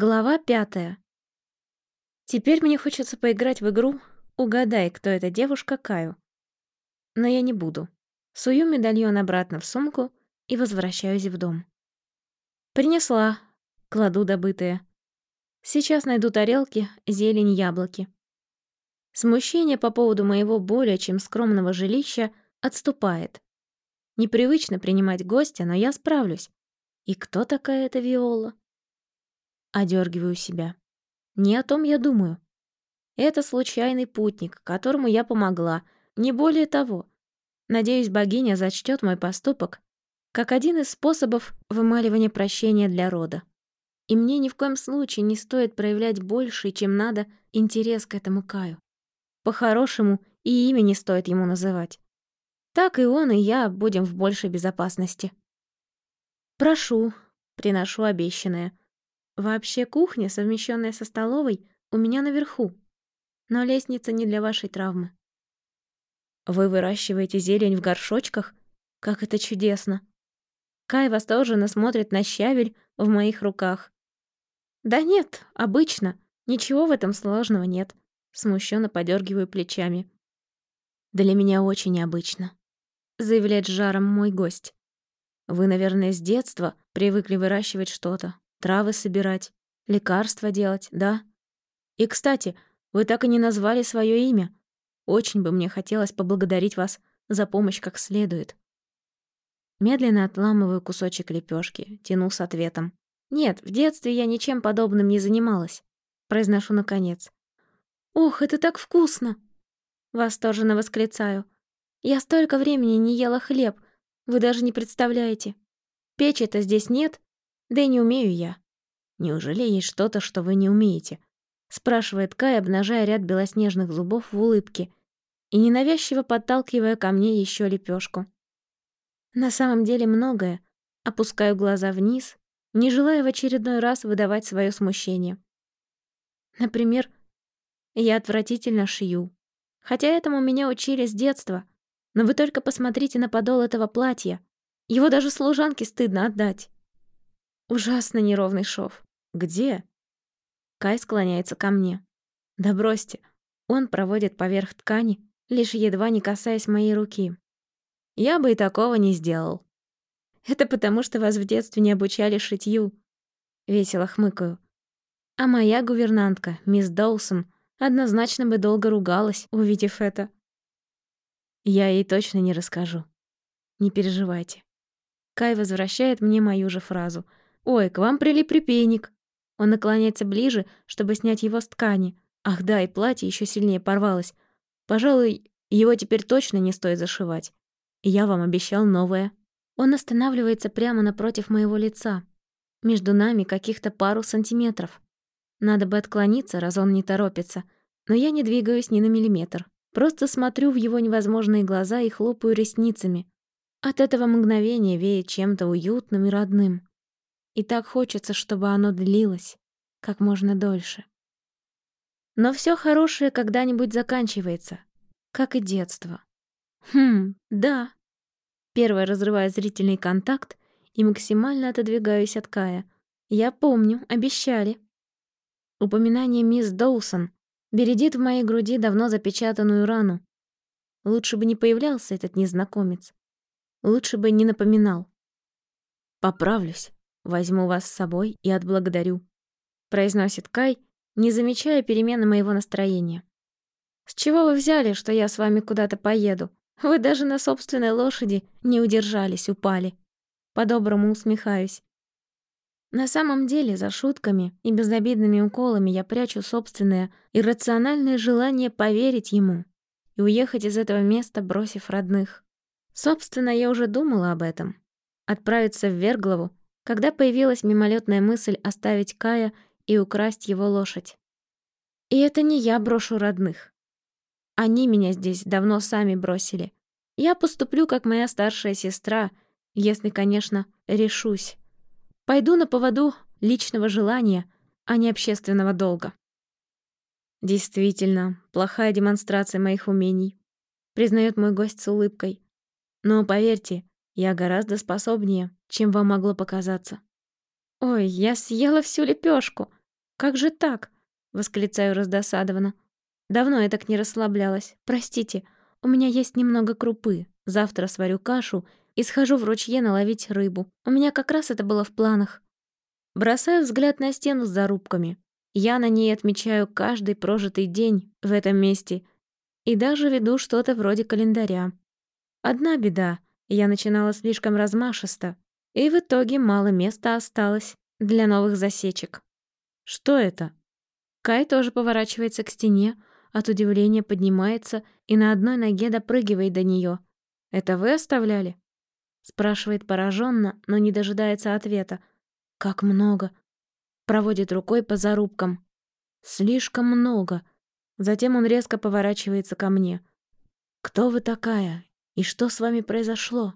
Глава пятая. Теперь мне хочется поиграть в игру «Угадай, кто эта девушка Каю». Но я не буду. Сую медальон обратно в сумку и возвращаюсь в дом. Принесла. Кладу добытые. Сейчас найду тарелки, зелень, яблоки. Смущение по поводу моего более чем скромного жилища отступает. Непривычно принимать гостя, но я справлюсь. И кто такая эта Виола? Одергиваю себя. Не о том я думаю. Это случайный путник, которому я помогла, не более того. Надеюсь, богиня зачтет мой поступок как один из способов вымаливания прощения для рода. И мне ни в коем случае не стоит проявлять больше, чем надо, интерес к этому Каю. По-хорошему, и имя не стоит ему называть. Так и он, и я будем в большей безопасности. Прошу, приношу обещанное. Вообще кухня, совмещенная со столовой, у меня наверху. Но лестница не для вашей травмы. Вы выращиваете зелень в горшочках? Как это чудесно. Кай восторженно смотрит на щавель в моих руках. Да нет, обычно. Ничего в этом сложного нет. Смущенно подергиваю плечами. Для меня очень необычно. Заявляет жаром мой гость. Вы, наверное, с детства привыкли выращивать что-то, травы собирать, лекарства делать, да? И, кстати, вы так и не назвали свое имя. Очень бы мне хотелось поблагодарить вас за помощь как следует. Медленно отламываю кусочек лепешки, тяну с ответом. «Нет, в детстве я ничем подобным не занималась», — произношу наконец. «Ох, это так вкусно!» Восторженно восклицаю. «Я столько времени не ела хлеб, вы даже не представляете. Печи-то здесь нет, да и не умею я. Неужели есть что-то, что вы не умеете? Спрашивает Кай, обнажая ряд белоснежных зубов в улыбке и ненавязчиво подталкивая ко мне еще лепешку. На самом деле многое. Опускаю глаза вниз, не желая в очередной раз выдавать свое смущение. Например, я отвратительно шью. Хотя этому меня учили с детства. Но вы только посмотрите на подол этого платья. Его даже служанке стыдно отдать. Ужасно неровный шов. Где? Кай склоняется ко мне. Да бросьте. Он проводит поверх ткани, лишь едва не касаясь моей руки. Я бы и такого не сделал. Это потому, что вас в детстве не обучали шитью. Весело хмыкаю. А моя гувернантка, мисс Доусон, однозначно бы долго ругалась, увидев это. Я ей точно не расскажу. Не переживайте. Кай возвращает мне мою же фразу — «Ой, к вам прилип репейник». Он наклоняется ближе, чтобы снять его с ткани. Ах да, и платье еще сильнее порвалось. Пожалуй, его теперь точно не стоит зашивать. Я вам обещал новое. Он останавливается прямо напротив моего лица. Между нами каких-то пару сантиметров. Надо бы отклониться, раз он не торопится. Но я не двигаюсь ни на миллиметр. Просто смотрю в его невозможные глаза и хлопаю ресницами. От этого мгновения веет чем-то уютным и родным. И так хочется, чтобы оно длилось как можно дольше. Но все хорошее когда-нибудь заканчивается, как и детство. Хм, да. Первое разрываю зрительный контакт и максимально отодвигаюсь от Кая. Я помню, обещали. Упоминание мисс Доусон бередит в моей груди давно запечатанную рану. Лучше бы не появлялся этот незнакомец. Лучше бы не напоминал. Поправлюсь. Возьму вас с собой и отблагодарю», — произносит Кай, не замечая перемены моего настроения. «С чего вы взяли, что я с вами куда-то поеду? Вы даже на собственной лошади не удержались, упали». По-доброму усмехаюсь. На самом деле, за шутками и безобидными уколами я прячу собственное иррациональное желание поверить ему и уехать из этого места, бросив родных. Собственно, я уже думала об этом. Отправиться в Верглову когда появилась мимолетная мысль оставить Кая и украсть его лошадь. И это не я брошу родных. Они меня здесь давно сами бросили. Я поступлю, как моя старшая сестра, если, конечно, решусь. Пойду на поводу личного желания, а не общественного долга. Действительно, плохая демонстрация моих умений, признает мой гость с улыбкой. Но поверьте, я гораздо способнее, чем вам могло показаться. Ой, я съела всю лепешку. «Как же так?» — восклицаю раздосадованно. «Давно я так не расслаблялась. Простите, у меня есть немного крупы. Завтра сварю кашу и схожу в ручье наловить рыбу. У меня как раз это было в планах». Бросаю взгляд на стену с зарубками. Я на ней отмечаю каждый прожитый день в этом месте и даже веду что-то вроде календаря. Одна беда — я начинала слишком размашисто, и в итоге мало места осталось для новых засечек. Что это? Кай тоже поворачивается к стене, от удивления поднимается и на одной ноге допрыгивает до нее. «Это вы оставляли?» Спрашивает пораженно, но не дожидается ответа. «Как много!» Проводит рукой по зарубкам. «Слишком много!» Затем он резко поворачивается ко мне. «Кто вы такая? И что с вами произошло?»